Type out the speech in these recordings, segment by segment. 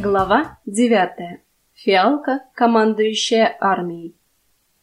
Глава 9. Фиалка, командующая армией.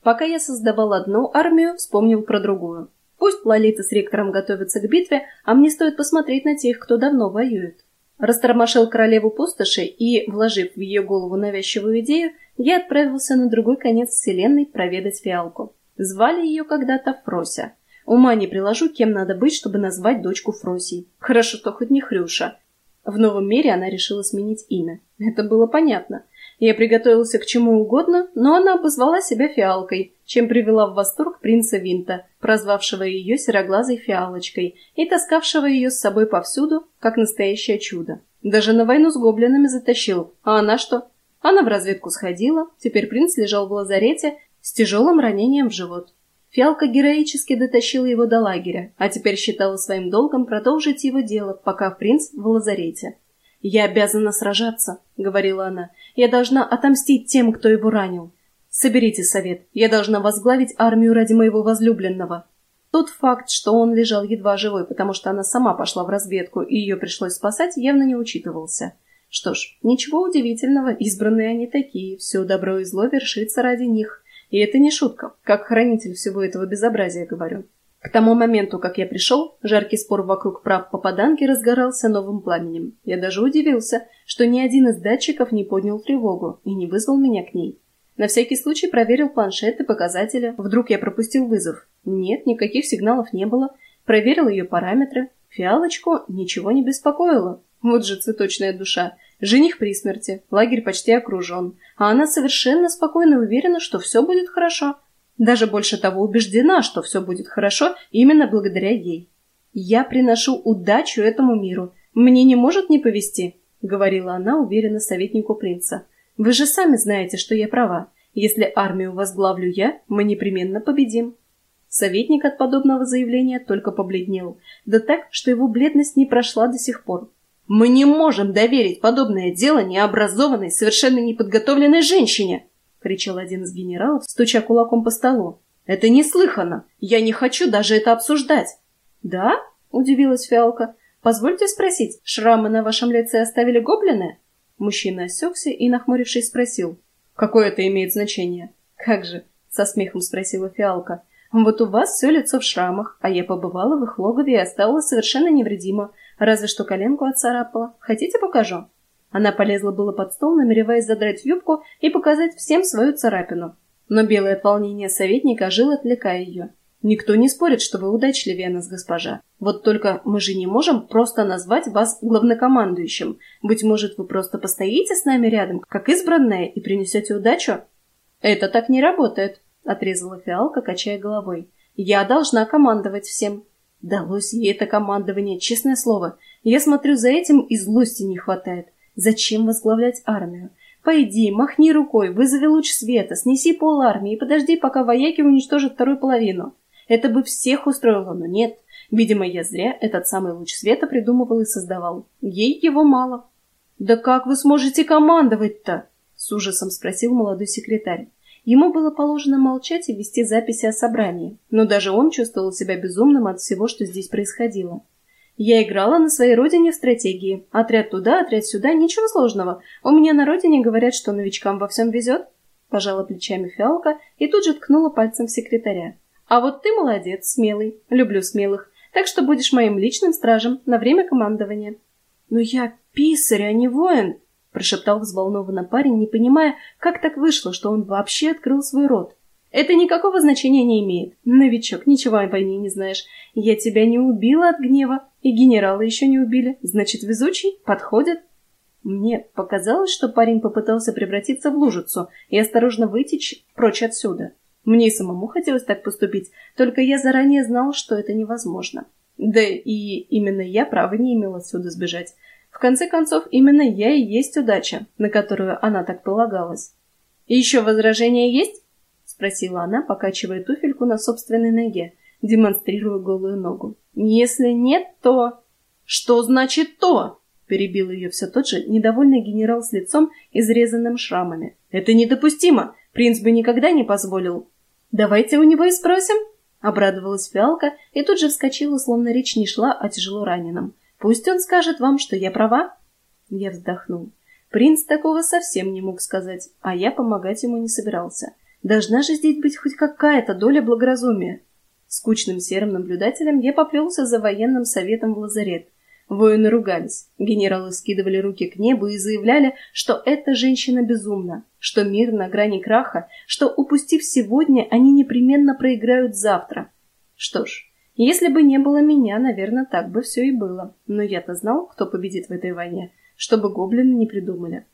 Пока я создавал одну армию, вспомнил про другую. Пусть Лолита с ректором готовятся к битве, а мне стоит посмотреть на тех, кто давно воюет. Растормошил королеву пустоши и, вложив в ее голову навязчивую идею, я отправился на другой конец вселенной проведать фиалку. Звали ее когда-то Фрося. Ума не приложу, кем надо быть, чтобы назвать дочку Фросей. Хорошо, что хоть не Хрюша. В новом мире она решила сменить имя. Это было понятно. Я приготовился к чему угодно, но она обозвала себя фиалкой, чем привела в восторг принца Винта, прозвавшего ее сероглазой фиалочкой и таскавшего ее с собой повсюду, как настоящее чудо. Даже на войну с гоблинами затащил. А она что? Она в разведку сходила, теперь принц лежал в лазарете с тяжелым ранением в живот. Фиалка героически дотащила его до лагеря, а теперь считала своим долгом продолжить его дело, пока принц в лазарете. «Я обязана сражаться», — говорила она. «Я должна отомстить тем, кто его ранил. Соберите совет. Я должна возглавить армию ради моего возлюбленного». Тот факт, что он лежал едва живой, потому что она сама пошла в разведку и ее пришлось спасать, явно не учитывался. Что ж, ничего удивительного, избранные они такие, все добро и зло вершится ради них. И это не шутка, как хранитель всего этого безобразия говорю. К тому моменту, как я пришел, жаркий спор вокруг прав попаданки разгорался новым пламенем. Я даже удивился, что ни один из датчиков не поднял тревогу и не вызвал меня к ней. На всякий случай проверил планшеты, показатели. Вдруг я пропустил вызов. Нет, никаких сигналов не было. Проверил ее параметры. Фиалочку ничего не беспокоило. Вот же цветочная душа. Жених при смерти, лагерь почти окружен, а она совершенно спокойно уверена, что все будет хорошо. Даже больше того убеждена, что все будет хорошо именно благодаря ей. «Я приношу удачу этому миру. Мне не может не повезти», — говорила она уверенно советнику принца. «Вы же сами знаете, что я права. Если армию возглавлю я, мы непременно победим». Советник от подобного заявления только побледнел, да так, что его бледность не прошла до сих пор. Мы не можем доверить подобное дело необразованной, совершенно неподготовленной женщине!» — кричал один из генералов, стуча кулаком по столу. «Это неслыханно! Я не хочу даже это обсуждать!» «Да?» — удивилась Фиалка. «Позвольте спросить, шрамы на вашем лице оставили гоблины?» Мужчина осекся и, нахмурившись, спросил. «Какое это имеет значение?» «Как же?» — со смехом спросила Фиалка. «Вот у вас все лицо в шрамах, а я побывала в их логове и осталась совершенно невредима. Разве что коленку отцарапала. Хотите, покажу?» Она полезла было под стол, намереваясь задрать юбку и показать всем свою царапину. Но белое от советника жил, отвлекая ее. «Никто не спорит, что вы удачливее нас, госпожа. Вот только мы же не можем просто назвать вас главнокомандующим. Быть может, вы просто постоите с нами рядом, как избранная, и принесете удачу?» «Это так не работает», — отрезала фиалка, качая головой. «Я должна командовать всем. Далось ей это командование, честное слово. Я смотрю, за этим и злости не хватает. Зачем возглавлять армию? Пойди, махни рукой, вызови луч света, снеси пол армии и подожди, пока вояки уничтожат вторую половину. Это бы всех устроило, но нет. Видимо, я зря этот самый луч света придумывал и создавал. Ей его мало. «Да как вы сможете командовать-то?» — с ужасом спросил молодой секретарь. Ему было положено молчать и вести записи о собрании, но даже он чувствовал себя безумным от всего, что здесь происходило. Я играла на своей родине в стратегии. Отряд туда, отряд сюда, ничего сложного. У меня на родине говорят, что новичкам во всем везет. Пожала плечами фиалка и тут же ткнула пальцем в секретаря. А вот ты молодец, смелый. Люблю смелых. Так что будешь моим личным стражем на время командования. Но я писарь, а не воин, прошептал взволнованно парень, не понимая, как так вышло, что он вообще открыл свой рот. «Это никакого значения не имеет. Новичок, ничего о войне не знаешь. Я тебя не убила от гнева, и генерала еще не убили. Значит, везучий? Подходит?» Мне показалось, что парень попытался превратиться в лужицу и осторожно выйти прочь отсюда. Мне самому хотелось так поступить, только я заранее знал, что это невозможно. Да и именно я права не имел отсюда сбежать. В конце концов, именно я и есть удача, на которую она так полагалась. еще возражения есть?» — спросила она, покачивая туфельку на собственной ноге, демонстрируя голую ногу. «Если нет, то...» «Что значит «то»?» — перебил ее все тот же недовольный генерал с лицом, изрезанным шрамами. «Это недопустимо! Принц бы никогда не позволил!» «Давайте у него и спросим!» — обрадовалась фиалка и тут же вскочила, словно речь не шла о тяжело раненом. Пусть он скажет вам, что я права. Я вздохнул. Принц такого совсем не мог сказать, а я помогать ему не собирался. Должна же здесь быть хоть какая-то доля благоразумия. Скучным серым наблюдателем я поплелся за военным советом в лазарет. Воины ругались, генералы скидывали руки к небу и заявляли, что эта женщина безумна, что мир на грани краха, что, упустив сегодня, они непременно проиграют завтра. Что ж, если бы не было меня, наверное, так бы все и было. Но я-то знал, кто победит в этой войне, чтобы гоблины не придумали.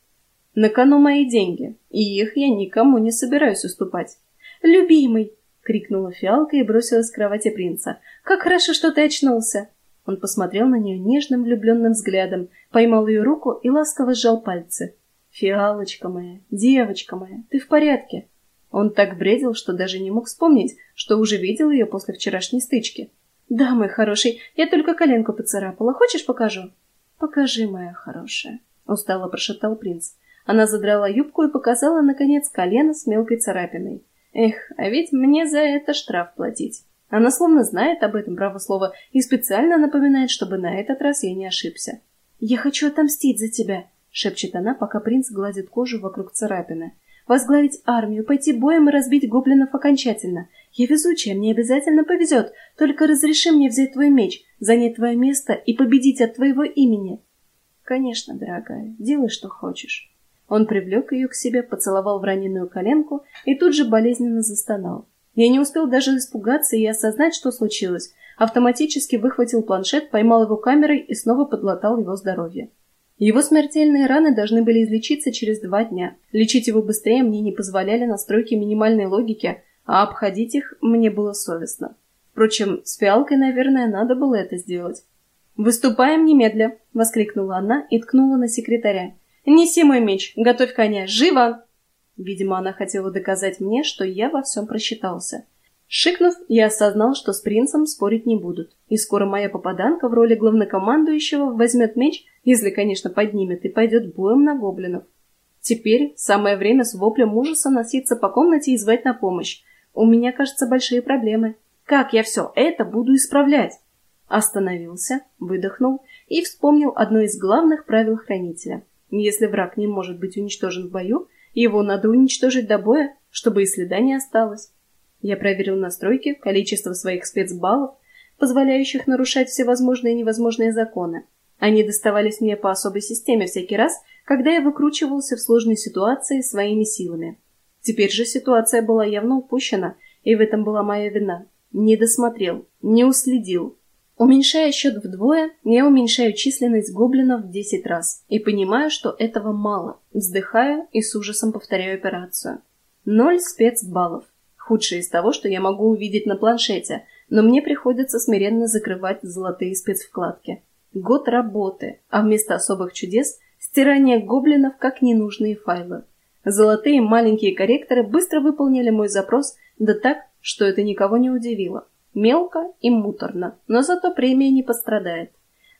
На кону мои деньги, и их я никому не собираюсь уступать. «Любимый!» — крикнула фиалка и бросилась к кровати принца. «Как хорошо, что ты очнулся!» Он посмотрел на нее нежным влюбленным взглядом, поймал ее руку и ласково сжал пальцы. «Фиалочка моя, девочка моя, ты в порядке?» Он так бредил, что даже не мог вспомнить, что уже видел ее после вчерашней стычки. «Да, мой хороший, я только коленку поцарапала. Хочешь, покажу?» «Покажи, моя хорошая», — устало прошептал принц. Она задрала юбку и показала, наконец, колено с мелкой царапиной. «Эх, а ведь мне за это штраф платить». Она словно знает об этом право слова и специально напоминает, чтобы на этот раз я не ошибся. «Я хочу отомстить за тебя», — шепчет она, пока принц гладит кожу вокруг царапины. «Возглавить армию, пойти боем и разбить гоблинов окончательно. Я везучая, мне обязательно повезет. Только разреши мне взять твой меч, занять твое место и победить от твоего имени». «Конечно, дорогая, делай, что хочешь». Он привлек ее к себе, поцеловал в раненую коленку и тут же болезненно застонал. Я не успел даже испугаться и осознать, что случилось. Автоматически выхватил планшет, поймал его камерой и снова подлатал его здоровье. Его смертельные раны должны были излечиться через два дня. Лечить его быстрее мне не позволяли настройки минимальной логики, а обходить их мне было совестно. Впрочем, с фиалкой, наверное, надо было это сделать. «Выступаем немедля!» — воскликнула она и ткнула на секретаря. «Неси мой меч! Готовь коня! Живо!» Видимо, она хотела доказать мне, что я во всем просчитался. Шикнув, я осознал, что с принцем спорить не будут, и скоро моя попаданка в роли главнокомандующего возьмет меч, если, конечно, поднимет, и пойдет боем на гоблинов. Теперь самое время с воплем ужаса носиться по комнате и звать на помощь. У меня, кажется, большие проблемы. Как я все это буду исправлять? Остановился, выдохнул и вспомнил одно из главных правил хранителя. Если враг не может быть уничтожен в бою, его надо уничтожить до боя, чтобы и следа не осталось. Я проверил настройки, количество своих спецбаллов, позволяющих нарушать всевозможные и невозможные законы. Они доставались мне по особой системе всякий раз, когда я выкручивался в сложной ситуации своими силами. Теперь же ситуация была явно упущена, и в этом была моя вина. Не досмотрел, не уследил, Уменьшая счет вдвое, я уменьшаю численность гоблинов в 10 раз и понимаю, что этого мало. Вздыхаю и с ужасом повторяю операцию. Ноль спецбаллов. Худшее из того, что я могу увидеть на планшете, но мне приходится смиренно закрывать золотые спецвкладки. Год работы, а вместо особых чудес – стирание гоблинов как ненужные файлы. Золотые маленькие корректоры быстро выполнили мой запрос, да так, что это никого не удивило. Мелко и муторно, но зато премия не пострадает.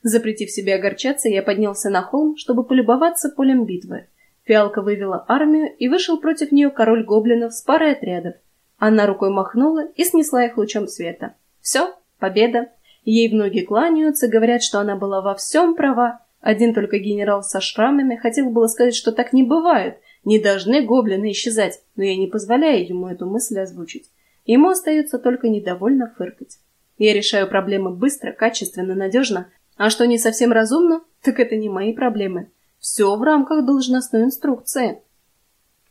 Запретив себе огорчаться, я поднялся на холм, чтобы полюбоваться полем битвы. Фиалка вывела армию, и вышел против нее король гоблинов с парой отрядов. Она рукой махнула и снесла их лучом света. Все, победа. Ей в ноги кланяются, говорят, что она была во всем права. Один только генерал со шрамами хотел было сказать, что так не бывает, не должны гоблины исчезать, но я не позволяю ему эту мысль озвучить. Ему остается только недовольно фыркать. Я решаю проблемы быстро, качественно, надежно, а что не совсем разумно, так это не мои проблемы. Все в рамках должностной инструкции.